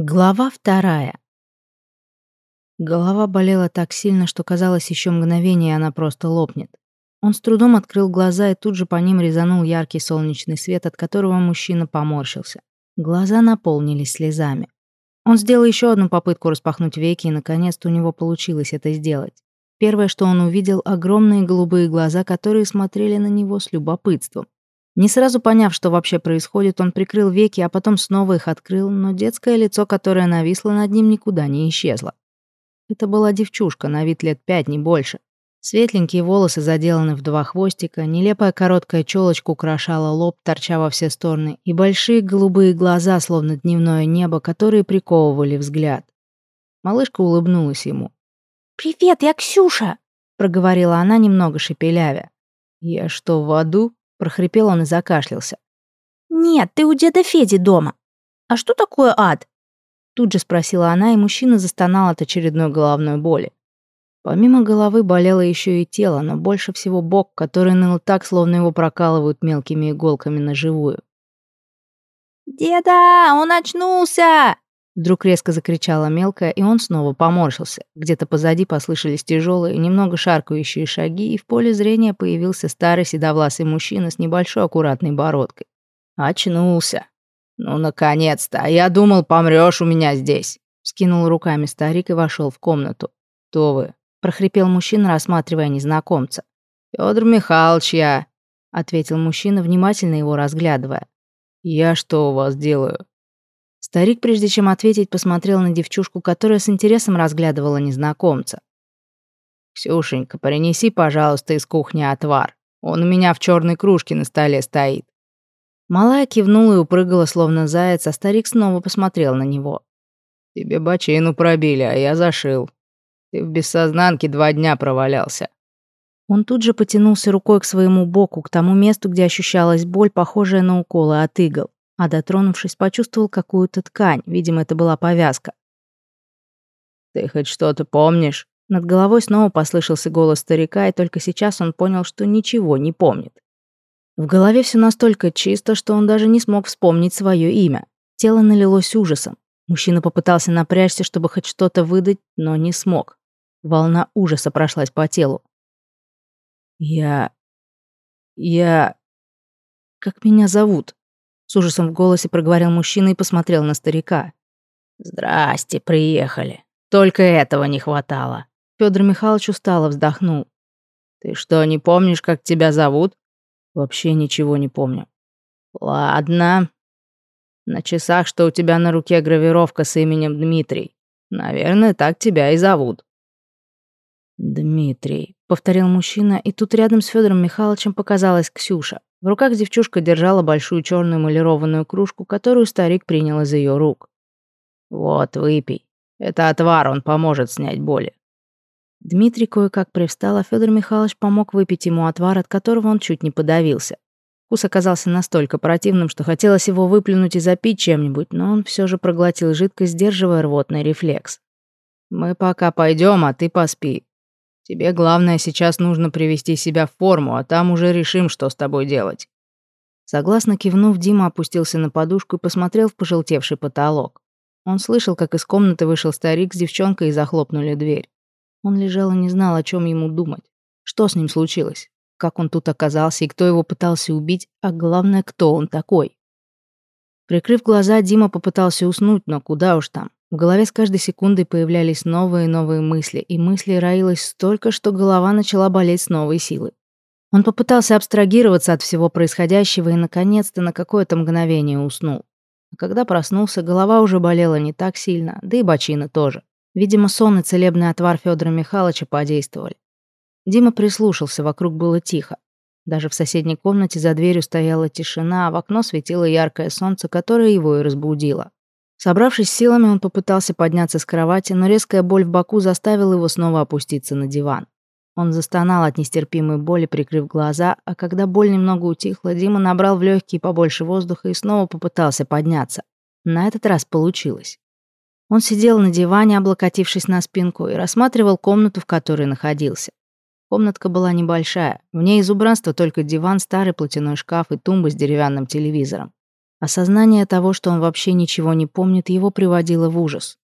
Глава вторая. Голова болела так сильно, что казалось еще мгновение, она просто лопнет. Он с трудом открыл глаза, и тут же по ним резанул яркий солнечный свет, от которого мужчина поморщился. Глаза наполнились слезами. Он сделал еще одну попытку распахнуть веки, и наконец-то у него получилось это сделать. Первое, что он увидел, огромные голубые глаза, которые смотрели на него с любопытством. Не сразу поняв, что вообще происходит, он прикрыл веки, а потом снова их открыл, но детское лицо, которое нависло над ним, никуда не исчезло. Это была девчушка, на вид лет пять, не больше. Светленькие волосы заделаны в два хвостика, нелепая короткая челочка украшала лоб, торча во все стороны, и большие голубые глаза, словно дневное небо, которые приковывали взгляд. Малышка улыбнулась ему. «Привет, я Ксюша!» — проговорила она, немного шепелявя. «Я что, в аду?» Прохрипел он и закашлялся. «Нет, ты у деда Феди дома. А что такое ад?» Тут же спросила она, и мужчина застонал от очередной головной боли. Помимо головы болело еще и тело, но больше всего бок, который ныл так, словно его прокалывают мелкими иголками на живую. «Деда, он очнулся!» Вдруг резко закричала мелкая, и он снова поморщился. Где-то позади послышались тяжелые, немного шаркающие шаги, и в поле зрения появился старый седовласый мужчина с небольшой аккуратной бородкой. «Очнулся. Ну, наконец-то! А я думал, помрёшь у меня здесь!» Скинул руками старик и вошел в комнату. «Кто вы?» — прохрипел мужчина, рассматривая незнакомца. «Фёдор Михайлович я», — ответил мужчина, внимательно его разглядывая. «Я что у вас делаю?» Старик, прежде чем ответить, посмотрел на девчушку, которая с интересом разглядывала незнакомца. «Ксюшенька, принеси, пожалуйста, из кухни отвар. Он у меня в черной кружке на столе стоит». Малая кивнула и упрыгала, словно заяц, а старик снова посмотрел на него. «Тебе бочину пробили, а я зашил. Ты в бессознанке два дня провалялся». Он тут же потянулся рукой к своему боку, к тому месту, где ощущалась боль, похожая на уколы от игл а дотронувшись, почувствовал какую-то ткань, видимо, это была повязка. «Ты хоть что-то помнишь?» Над головой снова послышался голос старика, и только сейчас он понял, что ничего не помнит. В голове все настолько чисто, что он даже не смог вспомнить свое имя. Тело налилось ужасом. Мужчина попытался напрячься, чтобы хоть что-то выдать, но не смог. Волна ужаса прошлась по телу. «Я... я... как меня зовут?» С ужасом в голосе проговорил мужчина и посмотрел на старика. «Здрасте, приехали. Только этого не хватало». Федор Михайлович устало вздохнул. «Ты что, не помнишь, как тебя зовут?» «Вообще ничего не помню». «Ладно. На часах, что у тебя на руке гравировка с именем Дмитрий. Наверное, так тебя и зовут». «Дмитрий», — повторил мужчина, и тут рядом с Федором Михайловичем показалась Ксюша. В руках девчушка держала большую черную эмалированную кружку, которую старик принял из ее рук. «Вот, выпей. Это отвар, он поможет снять боли». Дмитрий кое-как привстал, а Федор Михайлович помог выпить ему отвар, от которого он чуть не подавился. Вкус оказался настолько противным, что хотелось его выплюнуть и запить чем-нибудь, но он все же проглотил жидкость, сдерживая рвотный рефлекс. «Мы пока пойдем, а ты поспи. Тебе главное сейчас нужно привести себя в форму, а там уже решим, что с тобой делать». Согласно кивнув, Дима опустился на подушку и посмотрел в пожелтевший потолок. Он слышал, как из комнаты вышел старик с девчонкой и захлопнули дверь. Он лежал и не знал, о чем ему думать. Что с ним случилось? Как он тут оказался и кто его пытался убить, а главное, кто он такой? Прикрыв глаза, Дима попытался уснуть, но куда уж там. В голове с каждой секундой появлялись новые и новые мысли, и мыслей роилось столько, что голова начала болеть с новой силой. Он попытался абстрагироваться от всего происходящего и, наконец-то, на какое-то мгновение уснул. А когда проснулся, голова уже болела не так сильно, да и бочина тоже. Видимо, сон и целебный отвар Федора Михайловича подействовали. Дима прислушался, вокруг было тихо. Даже в соседней комнате за дверью стояла тишина, а в окно светило яркое солнце, которое его и разбудило. Собравшись силами, он попытался подняться с кровати, но резкая боль в боку заставила его снова опуститься на диван. Он застонал от нестерпимой боли, прикрыв глаза, а когда боль немного утихла, Дима набрал в легкие побольше воздуха и снова попытался подняться. На этот раз получилось. Он сидел на диване, облокотившись на спинку, и рассматривал комнату, в которой находился. Комнатка была небольшая. В ней из убранства только диван, старый платяной шкаф и тумба с деревянным телевизором. Осознание того, что он вообще ничего не помнит, его приводило в ужас.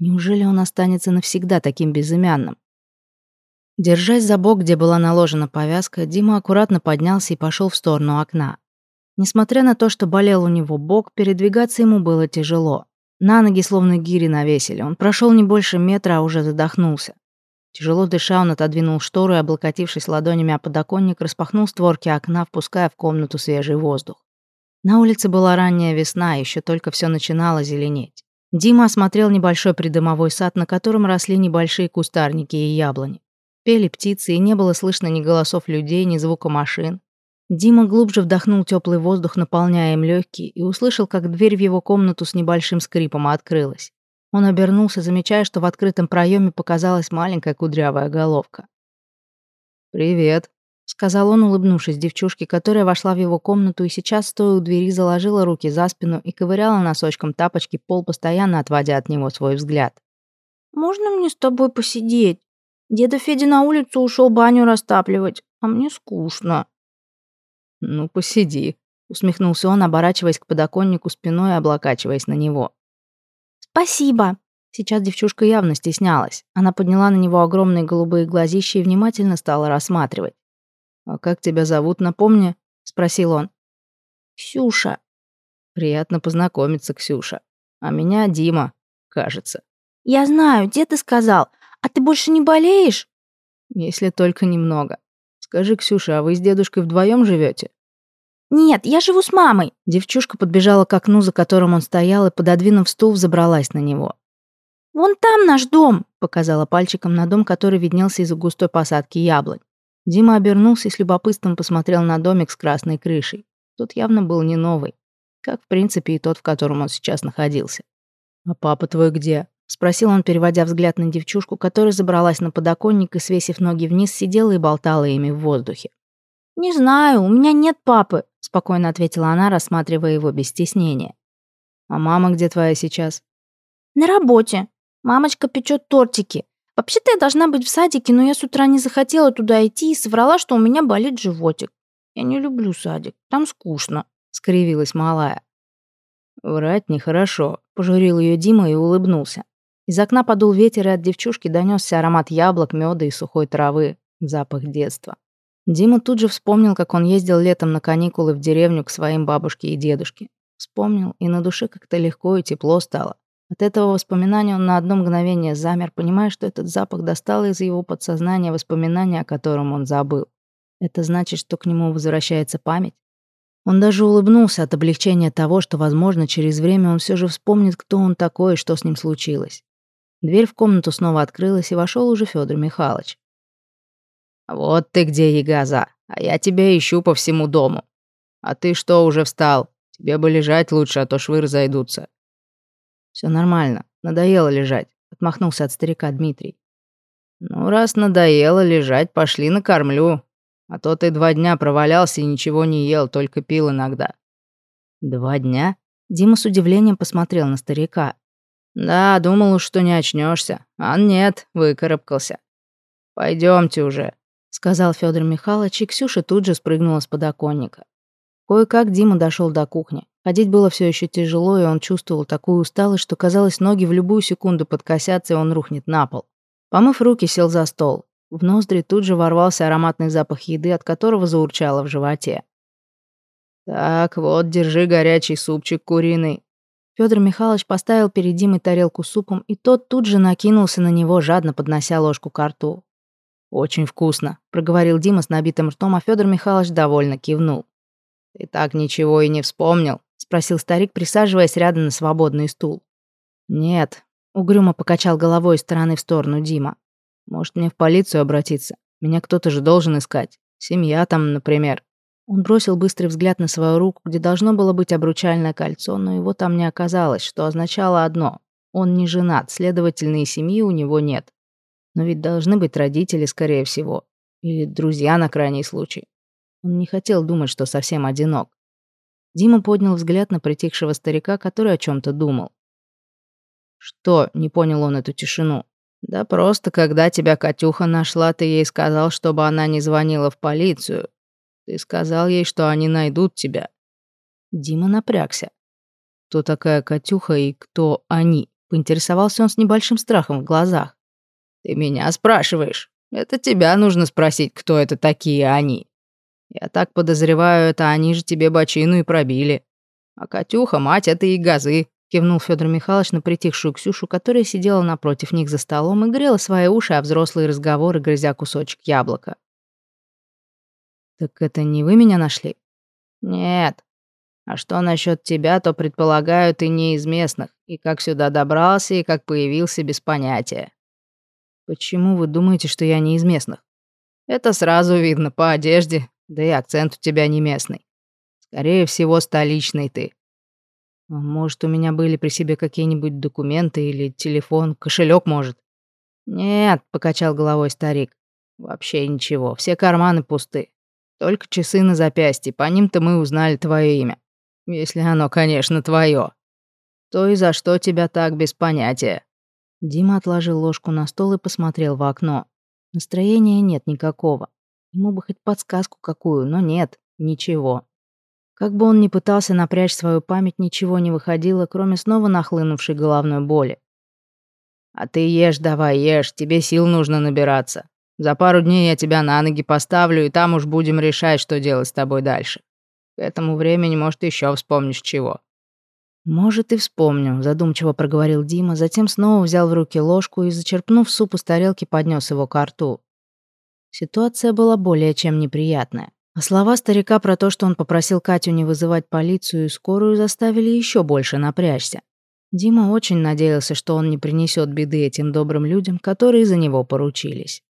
Неужели он останется навсегда таким безымянным? Держась за бок, где была наложена повязка, Дима аккуратно поднялся и пошел в сторону окна. Несмотря на то, что болел у него бок, передвигаться ему было тяжело. На ноги словно гири навесили. Он прошел не больше метра, а уже задохнулся. Тяжело дыша, он отодвинул штору и, облокотившись ладонями о подоконник, распахнул створки окна, впуская в комнату свежий воздух. На улице была ранняя весна, еще только все начинало зеленеть. Дима осмотрел небольшой придомовой сад, на котором росли небольшие кустарники и яблони. Пели птицы, и не было слышно ни голосов людей, ни звука машин. Дима глубже вдохнул теплый воздух, наполняя им легкие, и услышал, как дверь в его комнату с небольшим скрипом открылась. Он обернулся, замечая, что в открытом проеме показалась маленькая кудрявая головка. «Привет», — сказал он, улыбнувшись девчушке, которая вошла в его комнату и сейчас, стоя у двери, заложила руки за спину и ковыряла носочком тапочки пол, постоянно отводя от него свой взгляд. «Можно мне с тобой посидеть? Деда Федя на улицу ушел баню растапливать, а мне скучно». «Ну, посиди», — усмехнулся он, оборачиваясь к подоконнику спиной и облокачиваясь на него. «Спасибо», Сейчас девчушка явно стеснялась. Она подняла на него огромные голубые глазища и внимательно стала рассматривать. «А как тебя зовут, напомни?» — спросил он. «Ксюша». «Приятно познакомиться, Ксюша. А меня Дима, кажется». «Я знаю, где ты сказал. А ты больше не болеешь?» «Если только немного. Скажи, Ксюша, а вы с дедушкой вдвоем живете? «Нет, я живу с мамой». Девчушка подбежала к окну, за которым он стоял, и, пододвинув стул, забралась на него. «Вон там наш дом», — показала пальчиком на дом, который виднелся из-за густой посадки яблонь. Дима обернулся и с любопытством посмотрел на домик с красной крышей. Тот явно был не новый, как, в принципе, и тот, в котором он сейчас находился. «А папа твой где?» — спросил он, переводя взгляд на девчушку, которая забралась на подоконник и, свесив ноги вниз, сидела и болтала ими в воздухе. «Не знаю, у меня нет папы», — спокойно ответила она, рассматривая его без стеснения. «А мама где твоя сейчас?» «На работе. Мамочка печет тортики. Вообще-то я должна быть в садике, но я с утра не захотела туда идти и соврала, что у меня болит животик. Я не люблю садик, там скучно», — скривилась малая. «Врать нехорошо», — пожурил ее Дима и улыбнулся. Из окна подул ветер, и от девчушки донесся аромат яблок, меда и сухой травы, запах детства. Дима тут же вспомнил, как он ездил летом на каникулы в деревню к своим бабушке и дедушке. Вспомнил, и на душе как-то легко и тепло стало. От этого воспоминания он на одно мгновение замер, понимая, что этот запах достал из его подсознания воспоминания, о котором он забыл. Это значит, что к нему возвращается память? Он даже улыбнулся от облегчения того, что, возможно, через время он все же вспомнит, кто он такой и что с ним случилось. Дверь в комнату снова открылась, и вошел уже Федор Михайлович. «Вот ты где, Егаза, а я тебя ищу по всему дому. А ты что, уже встал? Тебе бы лежать лучше, а то швы разойдутся. Все нормально. Надоело лежать», — отмахнулся от старика Дмитрий. «Ну, раз надоело лежать, пошли накормлю. А то ты два дня провалялся и ничего не ел, только пил иногда». «Два дня?» Дима с удивлением посмотрел на старика. «Да, думал уж, что не очнешься, А нет, выкарабкался. Пойдемте уже», — сказал Федор Михайлович, и Ксюша тут же спрыгнула с подоконника. Кое-как Дима дошел до кухни. Ходить было все еще тяжело, и он чувствовал такую усталость, что казалось, ноги в любую секунду подкосятся, и он рухнет на пол. Помыв руки, сел за стол. В ноздри тут же ворвался ароматный запах еды, от которого заурчало в животе. «Так, вот, держи горячий супчик куриный». Федор Михайлович поставил перед Димой тарелку с супом, и тот тут же накинулся на него, жадно поднося ложку к рту. «Очень вкусно», — проговорил Дима с набитым ртом, а Федор Михайлович довольно кивнул. «Ты так ничего и не вспомнил?» — спросил старик, присаживаясь рядом на свободный стул. «Нет», — угрюмо покачал головой из стороны в сторону Дима. «Может, мне в полицию обратиться? Меня кто-то же должен искать. Семья там, например». Он бросил быстрый взгляд на свою руку, где должно было быть обручальное кольцо, но его там не оказалось, что означало одно — он не женат, следовательно, и семьи у него нет. Но ведь должны быть родители, скорее всего. Или друзья на крайний случай. Он не хотел думать, что совсем одинок. Дима поднял взгляд на притихшего старика, который о чем то думал. «Что?» — не понял он эту тишину. «Да просто, когда тебя Катюха нашла, ты ей сказал, чтобы она не звонила в полицию. Ты сказал ей, что они найдут тебя». Дима напрягся. Кто такая Катюха и кто они? Поинтересовался он с небольшим страхом в глазах. Ты меня спрашиваешь? Это тебя нужно спросить, кто это такие они. Я так подозреваю, это они же тебе бочину и пробили. А Катюха, мать этой газы, кивнул Федор Михайлович на притихшую Ксюшу, которая сидела напротив них за столом и грела свои уши о взрослые разговоры, грызя кусочек яблока. «Так это не вы меня нашли?» «Нет. А что насчет тебя, то, предполагаю, ты не из местных, и как сюда добрался, и как появился без понятия». «Почему вы думаете, что я не из местных?» «Это сразу видно по одежде, да и акцент у тебя не местный. Скорее всего, столичный ты». А «Может, у меня были при себе какие-нибудь документы или телефон, кошелек, может?» «Нет», — покачал головой старик. «Вообще ничего, все карманы пусты. Только часы на запястье, по ним-то мы узнали твое имя. Если оно, конечно, твое. То и за что тебя так без понятия?» Дима отложил ложку на стол и посмотрел в окно. Настроения нет никакого. Ему бы хоть подсказку какую, но нет, ничего. Как бы он ни пытался напрячь свою память, ничего не выходило, кроме снова нахлынувшей головной боли. «А ты ешь давай, ешь, тебе сил нужно набираться. За пару дней я тебя на ноги поставлю, и там уж будем решать, что делать с тобой дальше. К этому времени, может, еще вспомнишь чего». «Может, и вспомню», — задумчиво проговорил Дима, затем снова взял в руки ложку и, зачерпнув суп из тарелки, поднес его к рту. Ситуация была более чем неприятная. А слова старика про то, что он попросил Катю не вызывать полицию и скорую, заставили еще больше напрячься. Дима очень надеялся, что он не принесет беды этим добрым людям, которые за него поручились.